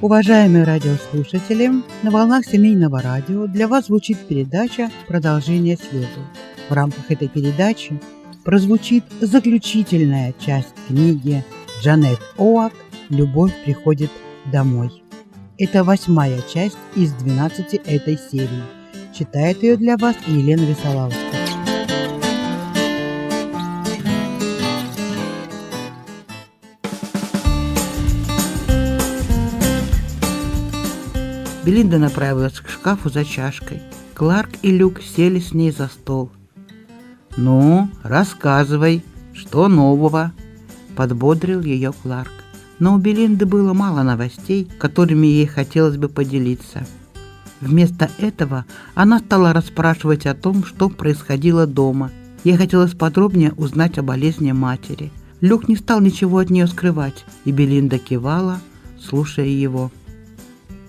Уважаемые радиослушатели, на волнах семейного радио для вас звучит передача «Продолжение свету». В рамках этой передачи прозвучит заключительная часть книги Джанет Оак «Любовь приходит домой». Это восьмая часть из 12 этой серии. Читает ее для вас Елена Висолавская. Белинда направилась к шкафу за чашкой. Кларк и Люк сели с ней за стол. «Ну, рассказывай, что нового?» – подбодрил ее Кларк. Но у Белинды было мало новостей, которыми ей хотелось бы поделиться. Вместо этого она стала расспрашивать о том, что происходило дома. Ей хотелось подробнее узнать о болезни матери. Люк не стал ничего от нее скрывать, и Белинда кивала, слушая его.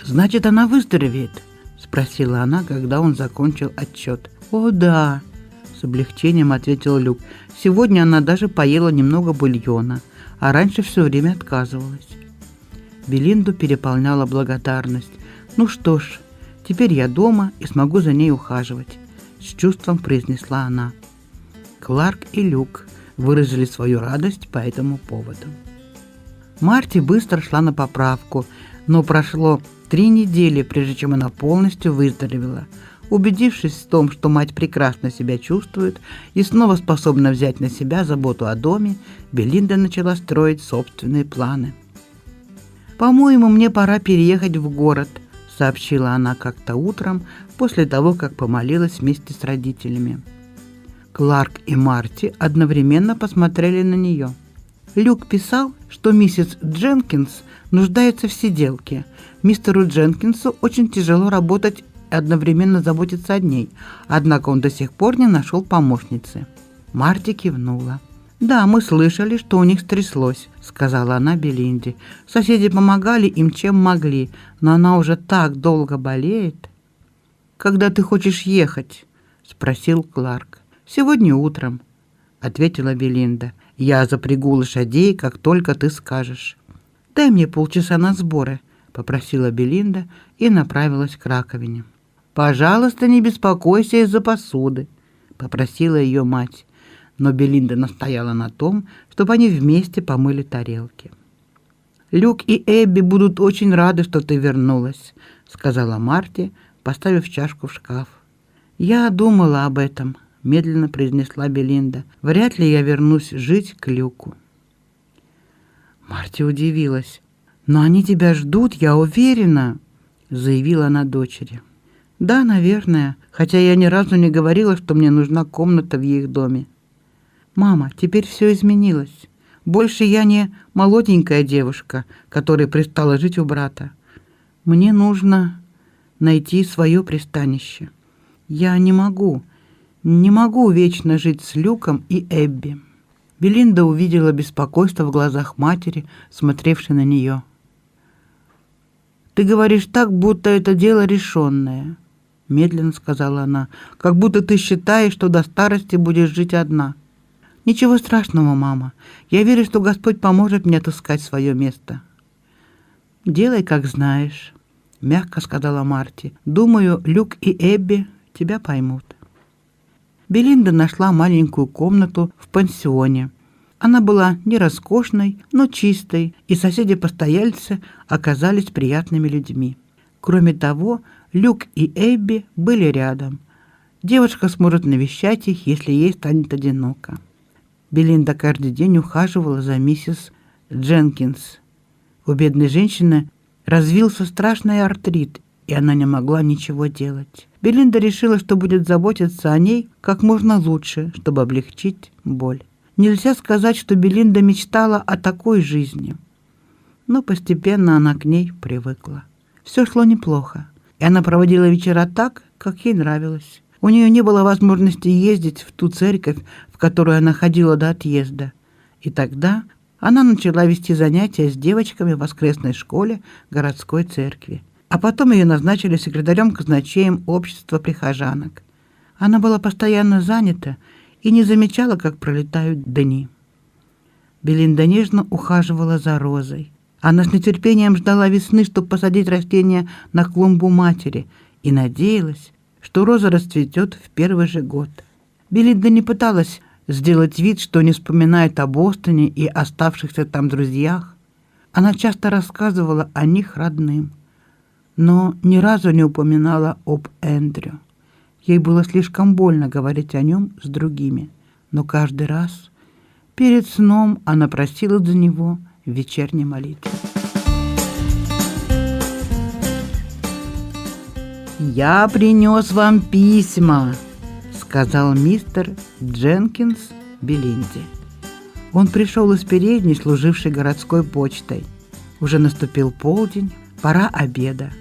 «Значит, она выздоровеет?» – спросила она, когда он закончил отчет. «О, да!» – с облегчением ответил Люк. «Сегодня она даже поела немного бульона, а раньше все время отказывалась». Белинду переполняла благодарность. «Ну что ж, теперь я дома и смогу за ней ухаживать», – с чувством произнесла она. Кларк и Люк выразили свою радость по этому поводу. Марти быстро шла на поправку, но прошло Три недели, прежде чем она полностью выздоровела. Убедившись в том, что мать прекрасно себя чувствует и снова способна взять на себя заботу о доме, Белинда начала строить собственные планы. «По-моему, мне пора переехать в город», — сообщила она как-то утром после того, как помолилась вместе с родителями. Кларк и Марти одновременно посмотрели на нее. Люк писал, что миссис Дженкинс нуждается в сиделке — Мистеру Дженкинсу очень тяжело работать и одновременно заботиться о ней, однако он до сих пор не нашел помощницы. Марти кивнула. «Да, мы слышали, что у них стряслось», — сказала она Белинде. «Соседи помогали им, чем могли, но она уже так долго болеет». «Когда ты хочешь ехать?» — спросил Кларк. «Сегодня утром», — ответила Белинда. «Я запрягу лошадей, как только ты скажешь. Дай мне полчаса на сборы», попросила Белинда и направилась к раковине. «Пожалуйста, не беспокойся из-за посуды», — попросила ее мать. Но Белинда настояла на том, чтобы они вместе помыли тарелки. «Люк и Эбби будут очень рады, что ты вернулась», — сказала Марти, поставив чашку в шкаф. «Я думала об этом», — медленно произнесла Белинда. «Вряд ли я вернусь жить к Люку». Марти удивилась. «Но они тебя ждут, я уверена», — заявила она дочери. «Да, наверное, хотя я ни разу не говорила, что мне нужна комната в их доме». «Мама, теперь все изменилось. Больше я не молоденькая девушка, которая пристала жить у брата. Мне нужно найти свое пристанище. Я не могу, не могу вечно жить с Люком и Эбби». Белинда увидела беспокойство в глазах матери, смотревшей на нее. «Ты говоришь так, будто это дело решенное», — медленно сказала она, «как будто ты считаешь, что до старости будешь жить одна». «Ничего страшного, мама. Я верю, что Господь поможет мне отыскать свое место». «Делай, как знаешь», — мягко сказала Марти. «Думаю, Люк и Эбби тебя поймут». Белинда нашла маленькую комнату в пансионе, она была не роскошной, но чистой, и соседи-постояльцы оказались приятными людьми. Кроме того, Люк и Эбби были рядом. Девушка сможет навещать их, если ей станет одиноко. Белинда каждый день ухаживала за миссис Дженкинс. У бедной женщины развился страшный артрит, и она не могла ничего делать. Белинда решила, что будет заботиться о ней как можно лучше, чтобы облегчить боль. Нельзя сказать, что Белинда мечтала о такой жизни. Но постепенно она к ней привыкла. Все шло неплохо, и она проводила вечера так, как ей нравилось. У нее не было возможности ездить в ту церковь, в которую она ходила до отъезда. И тогда она начала вести занятия с девочками в воскресной школе городской церкви. А потом ее назначили секретарем-казначеем общества прихожанок. Она была постоянно занята и не замечала, как пролетают дни. Белинда нежно ухаживала за Розой. Она с нетерпением ждала весны, чтобы посадить растение на клумбу матери, и надеялась, что роза расцветет в первый же год. Белинда не пыталась сделать вид, что не вспоминает о Бостоне и оставшихся там друзьях. Она часто рассказывала о них родным, но ни разу не упоминала об Эндрю. Ей было слишком больно говорить о нем с другими, но каждый раз перед сном она просила за него в вечерней молитве. «Я принес вам письма», — сказал мистер Дженкинс Белинди. Он пришел из передней, служившей городской почтой. Уже наступил полдень, пора обеда.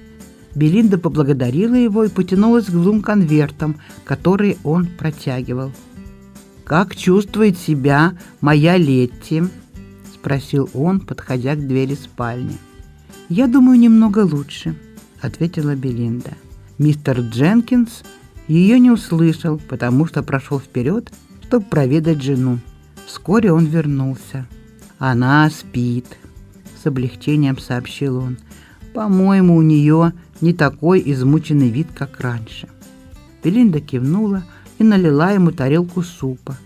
Белинда поблагодарила его и потянулась к двум конвертам, которые он протягивал. «Как чувствует себя моя Летти?» — спросил он, подходя к двери спальни. «Я думаю, немного лучше», — ответила Белинда. Мистер Дженкинс ее не услышал, потому что прошел вперед, чтобы проведать жену. Вскоре он вернулся. «Она спит», — с облегчением сообщил он. «По-моему, у нее не такой измученный вид, как раньше». Белинда кивнула и налила ему тарелку супа.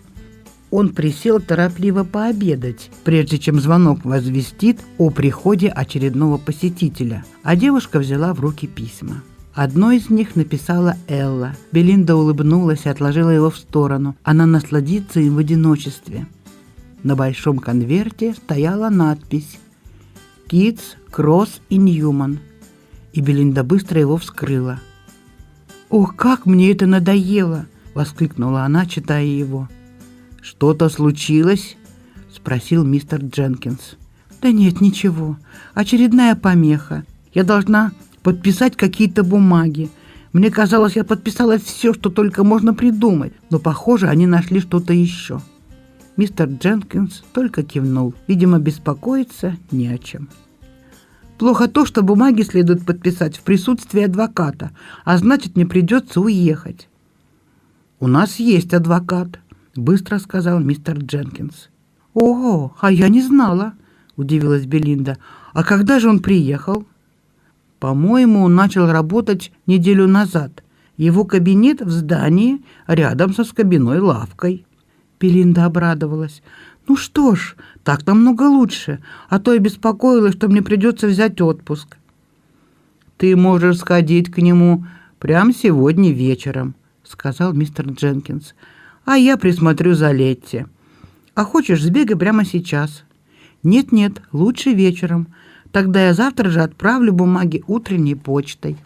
Он присел торопливо пообедать, прежде чем звонок возвестит о приходе очередного посетителя, а девушка взяла в руки письма. Одно из них написала Элла. Белинда улыбнулась и отложила его в сторону. Она насладится им в одиночестве. На большом конверте стояла надпись «Китс, Кросс и Ньюман». И Белинда быстро его вскрыла. «Ох, как мне это надоело!» — воскликнула она, читая его. «Что-то случилось?» — спросил мистер Дженкинс. «Да нет, ничего. Очередная помеха. Я должна подписать какие-то бумаги. Мне казалось, я подписала все, что только можно придумать, но, похоже, они нашли что-то еще. Мистер Дженкинс только кивнул. Видимо, беспокоиться не о чем. Плохо то, что бумаги следует подписать в присутствии адвоката, а значит, мне придется уехать. «У нас есть адвокат», — быстро сказал мистер Дженкинс. «Ого, а я не знала», — удивилась Белинда. «А когда же он приехал?» По-моему, он начал работать неделю назад. Его кабинет в здании рядом со скобяной лавкой. Пелинда обрадовалась. «Ну что ж, так намного лучше, а то я беспокоилась, что мне придется взять отпуск». «Ты можешь сходить к нему прямо сегодня вечером», — сказал мистер Дженкинс. «А я присмотрю за Летти. А хочешь, сбегай прямо сейчас». «Нет-нет, лучше вечером. Тогда я завтра же отправлю бумаги утренней почтой».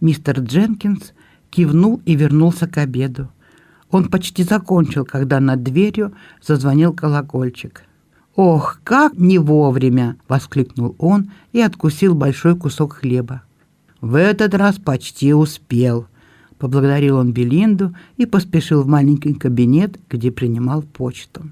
Мистер Дженкинс кивнул и вернулся к обеду. Он почти закончил, когда над дверью зазвонил колокольчик. «Ох, как не вовремя!» — воскликнул он и откусил большой кусок хлеба. «В этот раз почти успел», — поблагодарил он Белинду и поспешил в маленький кабинет, где принимал почту.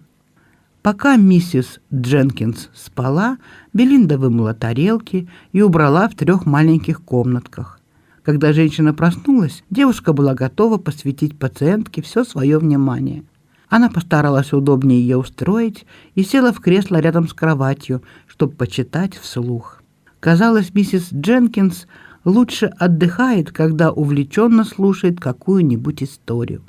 Пока миссис Дженкинс спала, Белинда вымыла тарелки и убрала в трех маленьких комнатках. Когда женщина проснулась, девушка была готова посвятить пациентке все свое внимание. Она постаралась удобнее ее устроить и села в кресло рядом с кроватью, чтобы почитать вслух. Казалось, миссис Дженкинс лучше отдыхает, когда увлеченно слушает какую-нибудь историю.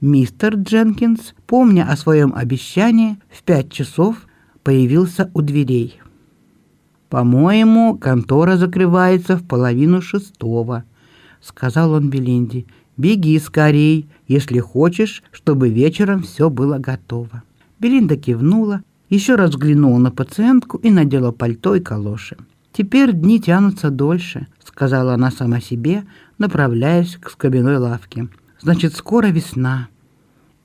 Мистер Дженкинс, помня о своем обещании, в пять часов появился у дверей. «По-моему, контора закрывается в половину шестого», — сказал он Белинде. «Беги скорей, если хочешь, чтобы вечером все было готово». Белинда кивнула, еще раз взглянула на пациентку и надела пальто и калоши. «Теперь дни тянутся дольше», — сказала она сама себе, направляясь к скобяной лавке. Значит, скоро весна.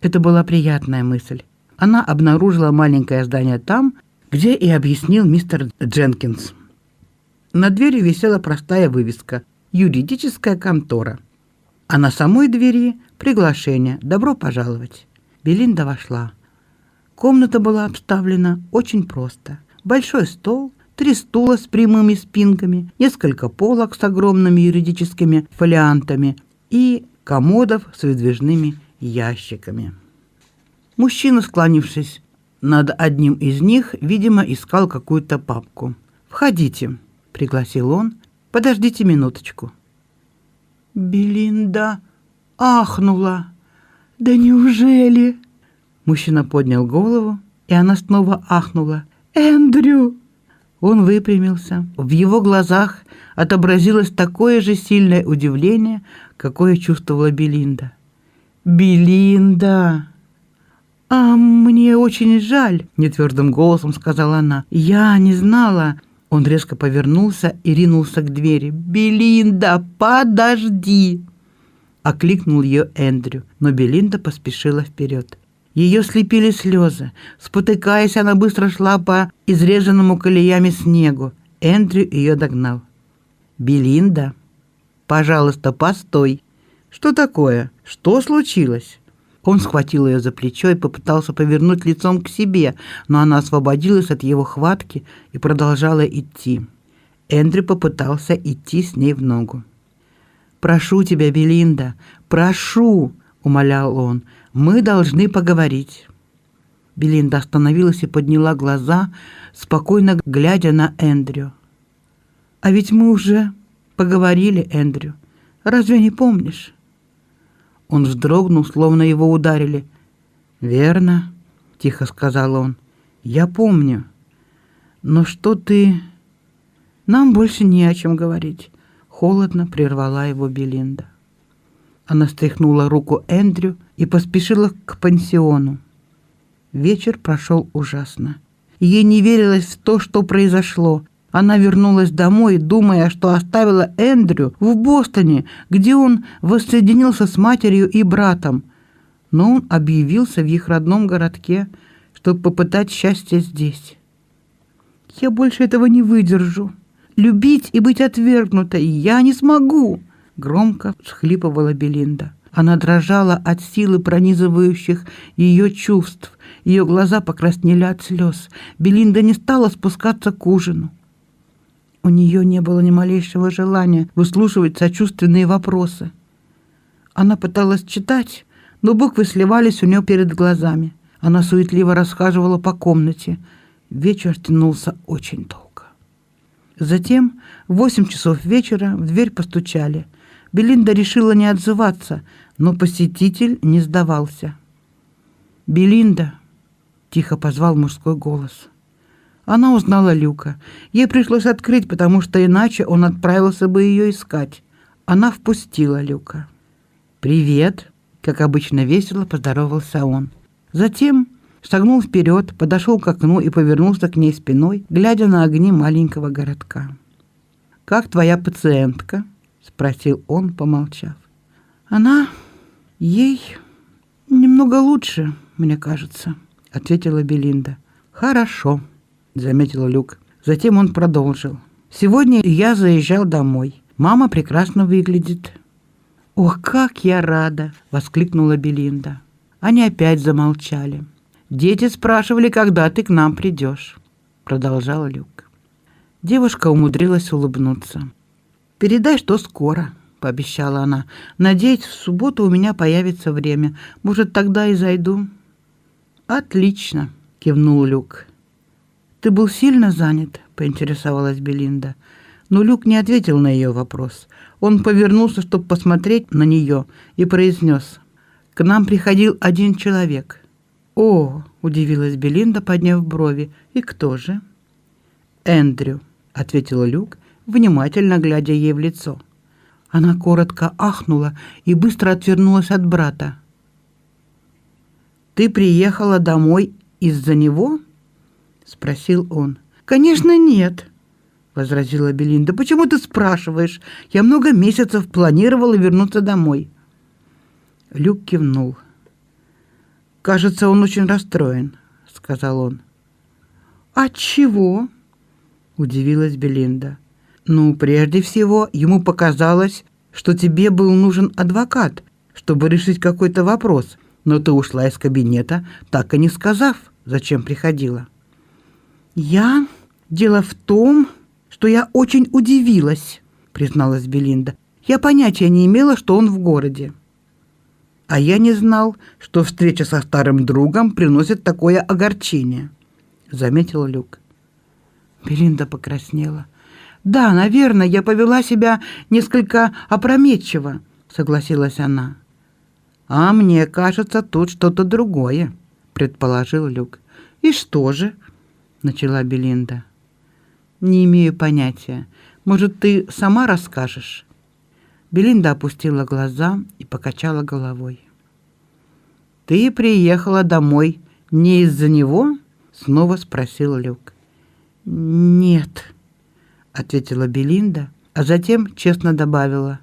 Это была приятная мысль. Она обнаружила маленькое здание там, где и объяснил мистер Дженкинс. На двери висела простая вывеска «Юридическая контора». А на самой двери приглашение «Добро пожаловать». Белинда вошла. Комната была обставлена очень просто. Большой стол, три стула с прямыми спинками, несколько полок с огромными юридическими фолиантами и комодов с выдвижными ящиками. Мужчина, склонившись над одним из них, видимо, искал какую-то папку. «Входите», — пригласил он. «Подождите минуточку». Белинда ахнула. «Да неужели?» Мужчина поднял голову, и она снова ахнула. «Эндрю!» Он выпрямился. В его глазах отобразилось такое же сильное удивление, какое чувствовала Белинда. «Белинда!» «А мне очень жаль», — нетвердым голосом сказала она. «Я не знала». Он резко повернулся и ринулся к двери. «Белинда, подожди!» Окликнул ее Эндрю, но Белинда поспешила вперед. Ее слепили слезы. Спотыкаясь, она быстро шла по изрезанному колеями снегу. Эндрю ее догнал. «Белинда, пожалуйста, постой. Что такое? Что случилось?» Он схватил ее за плечо и попытался повернуть лицом к себе, но она освободилась от его хватки и продолжала идти. Эндрю попытался идти с ней в ногу. «Прошу тебя, Белинда, прошу!» — умолял он. «Мы должны поговорить». Белинда остановилась и подняла глаза, спокойно глядя на Эндрю. «А ведь мы уже поговорили, Эндрю. Разве не помнишь?» Он вздрогнул, словно его ударили. «Верно», — тихо сказал он. «Я помню. Но что ты...» «Нам больше не о чем говорить», — холодно прервала его Белинда. Она стряхнула руку Эндрю и поспешила к пансиону. Вечер прошел ужасно. Ей не верилось в то, что произошло. Она вернулась домой, думая, что оставила Эндрю в Бостоне, где он воссоединился с матерью и братом. Но он объявился в их родном городке, чтобы попытать счастье здесь. «Я больше этого не выдержу. Любить и быть отвергнутой я не смогу!» Громко всхлипывала Белинда. Она дрожала от силы пронизывающих ее чувств. Ее глаза покраснели от слез. Белинда не стала спускаться к ужину. У нее не было ни малейшего желания выслушивать сочувственные вопросы. Она пыталась читать, но буквы сливались у нее перед глазами. Она суетливо расхаживала по комнате. Вечер тянулся очень долго. Затем в восемь часов вечера в дверь постучали – Белинда решила не отзываться, но посетитель не сдавался. «Белинда!» — тихо позвал мужской голос. Она узнала Люка. Ей пришлось открыть, потому что иначе он отправился бы ее искать. Она впустила Люка. «Привет!» — как обычно весело поздоровался он. Затем шагнул вперед, подошел к окну и повернулся к ней спиной, глядя на огни маленького городка. «Как твоя пациентка?» спросил он, помолчав. Она ей немного лучше, мне кажется, ответила Белинда. Хорошо, заметил Люк. Затем он продолжил. Сегодня я заезжал домой. Мама прекрасно выглядит. Ох, как я рада, воскликнула Белинда. Они опять замолчали. Дети спрашивали, когда ты к нам придешь, продолжал Люк. Девушка умудрилась улыбнуться. «Передай, что скоро», — пообещала она. «Надеюсь, в субботу у меня появится время. Может, тогда и зайду». «Отлично», — кивнул Люк. «Ты был сильно занят?» — поинтересовалась Белинда. Но Люк не ответил на ее вопрос. Он повернулся, чтобы посмотреть на нее, и произнес. «К нам приходил один человек». «О!» — удивилась Белинда, подняв брови. «И кто же?» «Эндрю», — ответил Люк внимательно глядя ей в лицо. Она коротко ахнула и быстро отвернулась от брата. «Ты приехала домой из-за него?» — спросил он. «Конечно, нет», — возразила Белинда. «Почему ты спрашиваешь? Я много месяцев планировала вернуться домой». Люк кивнул. «Кажется, он очень расстроен», — сказал он. «От чего?» — удивилась Белинда. Ну, прежде всего, ему показалось, что тебе был нужен адвокат, чтобы решить какой-то вопрос, но ты ушла из кабинета, так и не сказав, зачем приходила. Я... Дело в том, что я очень удивилась, призналась Белинда. Я понятия не имела, что он в городе. А я не знал, что встреча со старым другом приносит такое огорчение, заметил Люк. Белинда покраснела. «Да, наверное, я повела себя несколько опрометчиво», — согласилась она. «А мне кажется, тут что-то другое», — предположил Люк. «И что же?» — начала Белинда. «Не имею понятия. Может, ты сама расскажешь?» Белинда опустила глаза и покачала головой. «Ты приехала домой не из-за него?» — снова спросил Люк. «Нет», — ответила Белинда, а затем честно добавила.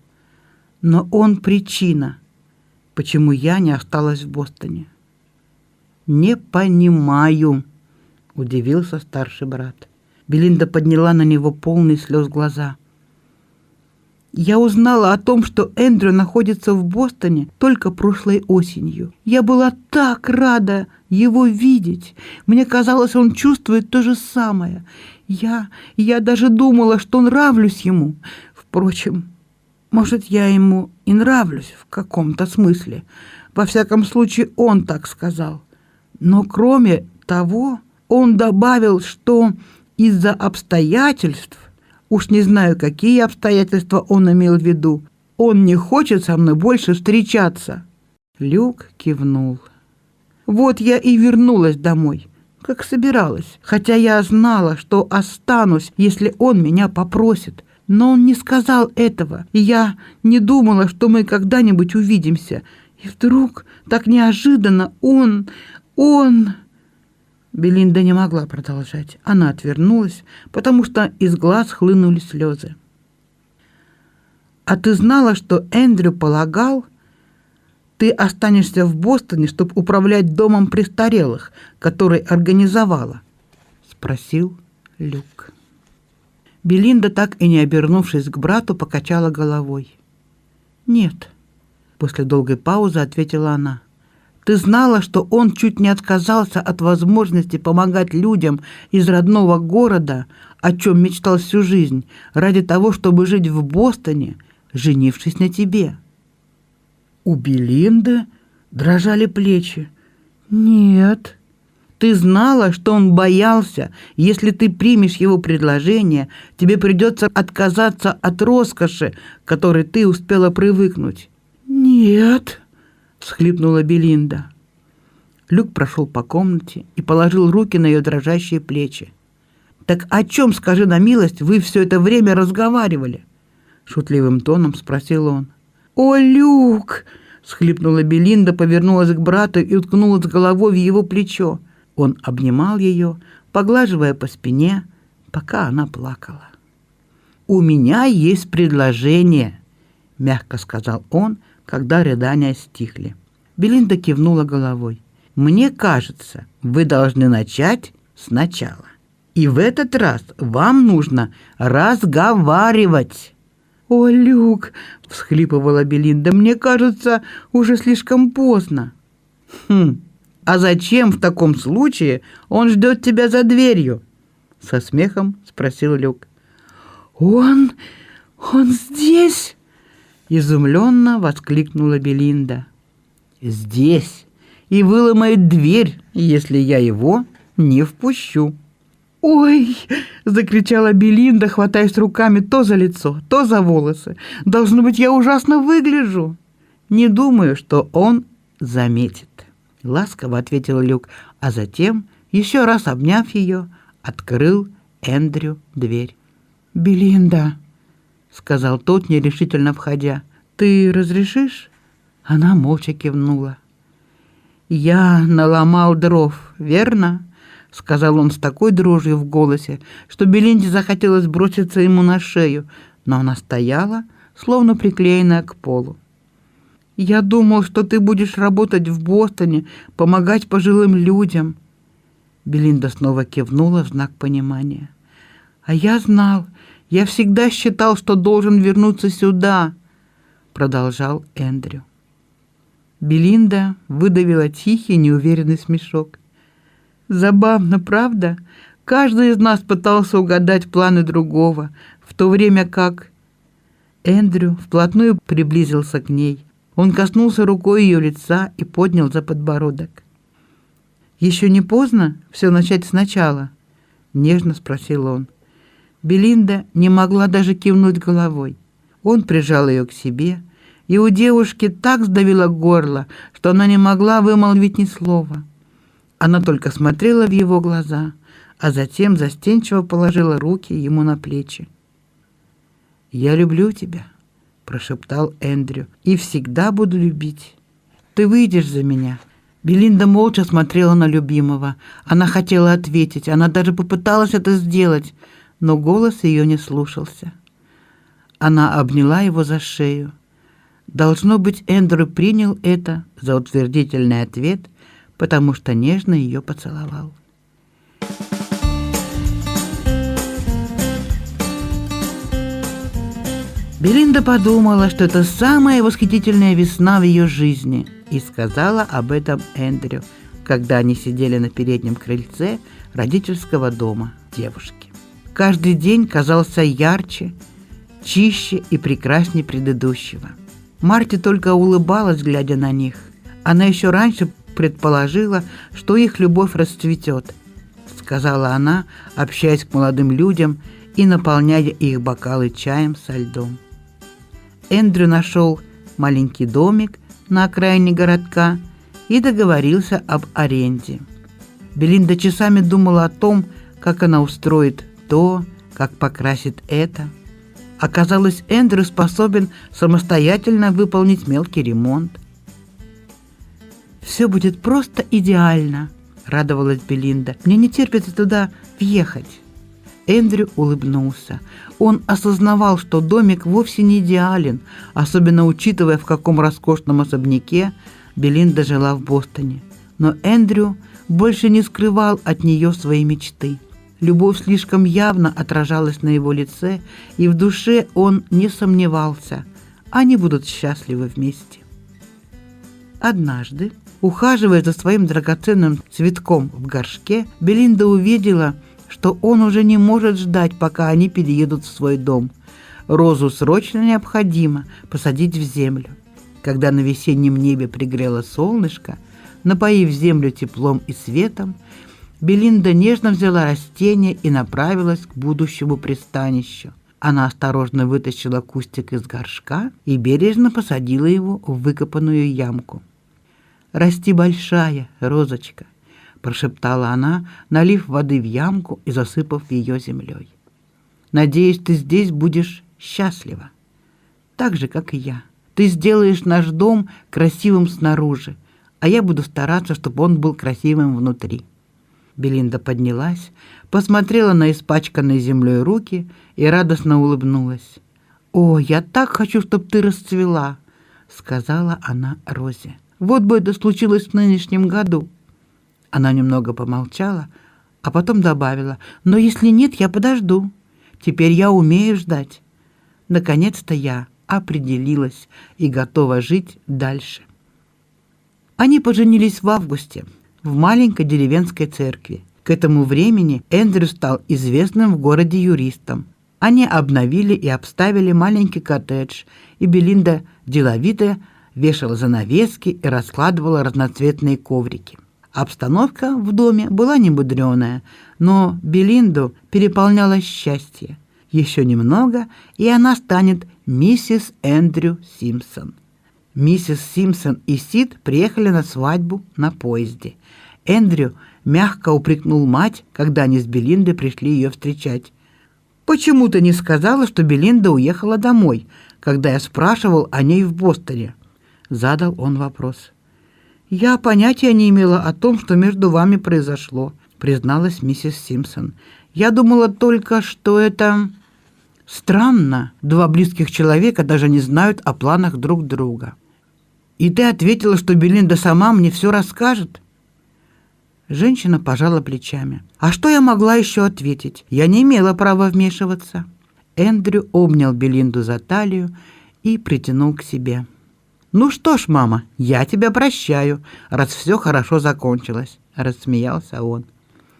«Но он причина, почему я не осталась в Бостоне». «Не понимаю», — удивился старший брат. Белинда подняла на него полный слез глаза. Я узнала о том, что Эндрю находится в Бостоне только прошлой осенью. Я была так рада его видеть. Мне казалось, он чувствует то же самое. Я, я даже думала, что нравлюсь ему. Впрочем, может, я ему и нравлюсь в каком-то смысле. Во всяком случае, он так сказал. Но кроме того, он добавил, что из-за обстоятельств, уж не знаю, какие обстоятельства он имел в виду, он не хочет со мной больше встречаться. Люк кивнул. Вот я и вернулась домой, как собиралась, хотя я знала, что останусь, если он меня попросит. Но он не сказал этого, и я не думала, что мы когда-нибудь увидимся. И вдруг, так неожиданно, он... он... Белинда не могла продолжать. Она отвернулась, потому что из глаз хлынули слезы. «А ты знала, что Эндрю полагал, ты останешься в Бостоне, чтобы управлять домом престарелых, который организовала?» — спросил Люк. Белинда, так и не обернувшись к брату, покачала головой. «Нет», — после долгой паузы ответила она. Ты знала, что он чуть не отказался от возможности помогать людям из родного города, о чем мечтал всю жизнь, ради того, чтобы жить в Бостоне, женившись на тебе. У Белинды дрожали плечи. Нет. Ты знала, что он боялся, если ты примешь его предложение, тебе придется отказаться от роскоши, к которой ты успела привыкнуть. Нет всхлипнула Белинда. Люк прошел по комнате и положил руки на ее дрожащие плечи. «Так о чем, скажи на милость, вы все это время разговаривали?» Шутливым тоном спросил он. «О, Люк!» — схлипнула Белинда, повернулась к брату и уткнулась головой в его плечо. Он обнимал ее, поглаживая по спине, пока она плакала. «У меня есть предложение», — мягко сказал он, — когда рыдания стихли. Белинда кивнула головой. «Мне кажется, вы должны начать сначала. И в этот раз вам нужно разговаривать». «О, Люк!» — всхлипывала Белинда. «Мне кажется, уже слишком поздно». «Хм, а зачем в таком случае он ждет тебя за дверью?» Со смехом спросил Люк. «Он... он здесь?» Изумленно воскликнула Белинда. «Здесь! И выломает дверь, если я его не впущу!» «Ой!» — закричала Белинда, хватаясь руками то за лицо, то за волосы. «Должно быть, я ужасно выгляжу!» «Не думаю, что он заметит», — ласково ответил Люк, а затем, еще раз обняв ее, открыл Эндрю дверь. «Белинда!» — сказал тот, нерешительно входя. «Ты разрешишь?» Она молча кивнула. «Я наломал дров, верно?» — сказал он с такой дрожью в голосе, что Белинде захотелось броситься ему на шею, но она стояла, словно приклеенная к полу. «Я думал, что ты будешь работать в Бостоне, помогать пожилым людям». Белинда снова кивнула в знак понимания. «А я знал, я всегда считал, что должен вернуться сюда», — продолжал Эндрю. Белинда выдавила тихий, неуверенный смешок. «Забавно, правда? Каждый из нас пытался угадать планы другого, в то время как...» Эндрю вплотную приблизился к ней. Он коснулся рукой ее лица и поднял за подбородок. «Еще не поздно все начать сначала?» — нежно спросил он. Белинда не могла даже кивнуть головой. Он прижал ее к себе, и у девушки так сдавило горло, что она не могла вымолвить ни слова. Она только смотрела в его глаза, а затем застенчиво положила руки ему на плечи. «Я люблю тебя», — прошептал Эндрю, — «и всегда буду любить. Ты выйдешь за меня». Белинда молча смотрела на любимого. Она хотела ответить, она даже попыталась это сделать, но голос ее не слушался. Она обняла его за шею. Должно быть, Эндрю принял это за утвердительный ответ, потому что нежно ее поцеловал. Белинда подумала, что это самая восхитительная весна в ее жизни, и сказала об этом Эндрю, когда они сидели на переднем крыльце родительского дома девушки. Каждый день казался ярче, чище и прекраснее предыдущего. Марти только улыбалась, глядя на них. Она еще раньше предположила, что их любовь расцветет, сказала она, общаясь к молодым людям и наполняя их бокалы чаем со льдом. Эндрю нашел маленький домик на окраине городка и договорился об аренде. Белинда часами думала о том, как она устроит то, как покрасит это. Оказалось, Эндрю способен самостоятельно выполнить мелкий ремонт. «Все будет просто идеально», — радовалась Белинда. «Мне не терпится туда въехать». Эндрю улыбнулся. Он осознавал, что домик вовсе не идеален, особенно учитывая, в каком роскошном особняке Белинда жила в Бостоне. Но Эндрю больше не скрывал от нее свои мечты. Любовь слишком явно отражалась на его лице, и в душе он не сомневался. Они будут счастливы вместе. Однажды, ухаживая за своим драгоценным цветком в горшке, Белинда увидела – что он уже не может ждать, пока они переедут в свой дом. Розу срочно необходимо посадить в землю. Когда на весеннем небе пригрело солнышко, напоив землю теплом и светом, Белинда нежно взяла растение и направилась к будущему пристанищу. Она осторожно вытащила кустик из горшка и бережно посадила его в выкопанную ямку. «Расти большая, розочка», прошептала она, налив воды в ямку и засыпав ее землей. Надеюсь, ты здесь будешь счастлива, так же, как и я. Ты сделаешь наш дом красивым снаружи, а я буду стараться, чтобы он был красивым внутри. Белинда поднялась, посмотрела на испачканные землей руки и радостно улыбнулась. «О, я так хочу, чтобы ты расцвела!» — сказала она Розе. «Вот бы это случилось в нынешнем году!» Она немного помолчала, а потом добавила, «Но если нет, я подожду. Теперь я умею ждать. Наконец-то я определилась и готова жить дальше». Они поженились в августе в маленькой деревенской церкви. К этому времени Эндрю стал известным в городе юристом. Они обновили и обставили маленький коттедж, и Белинда деловито вешала занавески и раскладывала разноцветные коврики. Обстановка в доме была немудреная, но Белинду переполняло счастье. Еще немного, и она станет миссис Эндрю Симпсон. Миссис Симпсон и Сид приехали на свадьбу на поезде. Эндрю мягко упрекнул мать, когда они с Белиндой пришли ее встречать. «Почему ты не сказала, что Белинда уехала домой, когда я спрашивал о ней в Бостоне?» Задал он вопрос. «Я понятия не имела о том, что между вами произошло», призналась миссис Симпсон. «Я думала только, что это...» «Странно, два близких человека даже не знают о планах друг друга». «И ты ответила, что Белинда сама мне все расскажет?» Женщина пожала плечами. «А что я могла еще ответить? Я не имела права вмешиваться». Эндрю обнял Белинду за талию и притянул к себе. «Ну что ж, мама, я тебя прощаю, раз все хорошо закончилось», — рассмеялся он.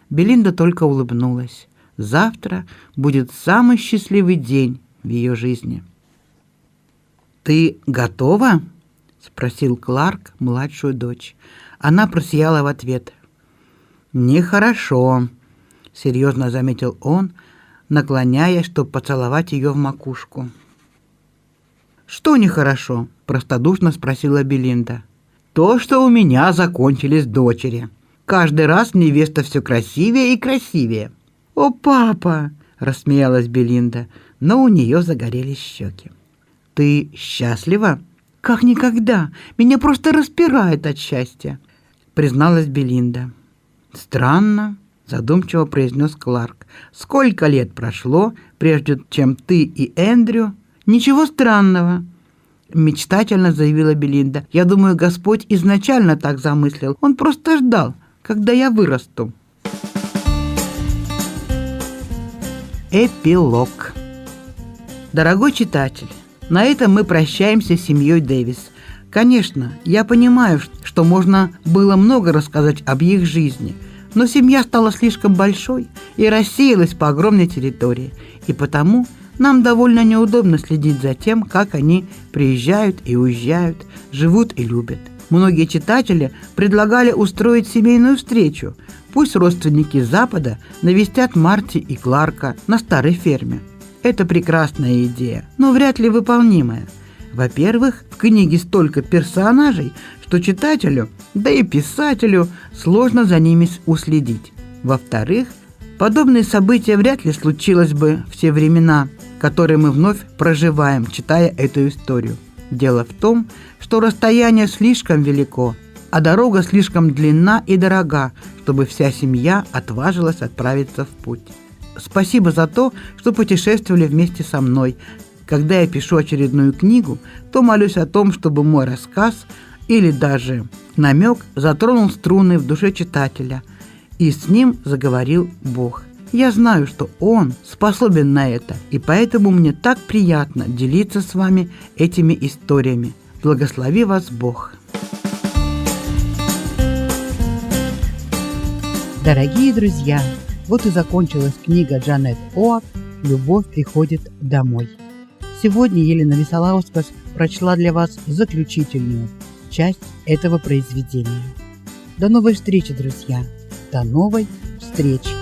Белинда только улыбнулась. Завтра будет самый счастливый день в ее жизни. «Ты готова?» — спросил Кларк младшую дочь. Она просияла в ответ. «Нехорошо. — серьезно заметил он, наклоняясь, чтобы поцеловать ее в макушку. «Что нехорошо?» — простодушно спросила Белинда. «То, что у меня закончились дочери. Каждый раз невеста все красивее и красивее». «О, папа!» — рассмеялась Белинда, но у нее загорелись щеки. «Ты счастлива?» «Как никогда! Меня просто распирает от счастья!» — призналась Белинда. «Странно», — задумчиво произнес Кларк. «Сколько лет прошло, прежде чем ты и Эндрю...» «Ничего странного», — мечтательно заявила Белинда. «Я думаю, Господь изначально так замыслил. Он просто ждал, когда я вырасту». Эпилог Дорогой читатель, на этом мы прощаемся с семьей Дэвис. Конечно, я понимаю, что можно было много рассказать об их жизни, но семья стала слишком большой и рассеялась по огромной территории, и потому нам довольно неудобно следить за тем, как они приезжают и уезжают, живут и любят. Многие читатели предлагали устроить семейную встречу. Пусть родственники Запада навестят Марти и Кларка на старой ферме. Это прекрасная идея, но вряд ли выполнимая. Во-первых, в книге столько персонажей, что читателю, да и писателю сложно за ними уследить. Во-вторых, подобные события вряд ли случилось бы в те времена, которые мы вновь проживаем, читая эту историю. Дело в том, что расстояние слишком велико, а дорога слишком длинна и дорога, чтобы вся семья отважилась отправиться в путь. Спасибо за то, что путешествовали вместе со мной. Когда я пишу очередную книгу, то молюсь о том, чтобы мой рассказ или даже намек затронул струны в душе читателя, и с ним заговорил Бог. Я знаю, что Он способен на это, и поэтому мне так приятно делиться с вами этими историями. Благослови вас Бог. Дорогие друзья, вот и закончилась книга Джанет Оак «Любовь приходит домой». Сегодня Елена Висолаускас прочла для вас заключительную часть этого произведения. До новой встречи, друзья! До новой встречи!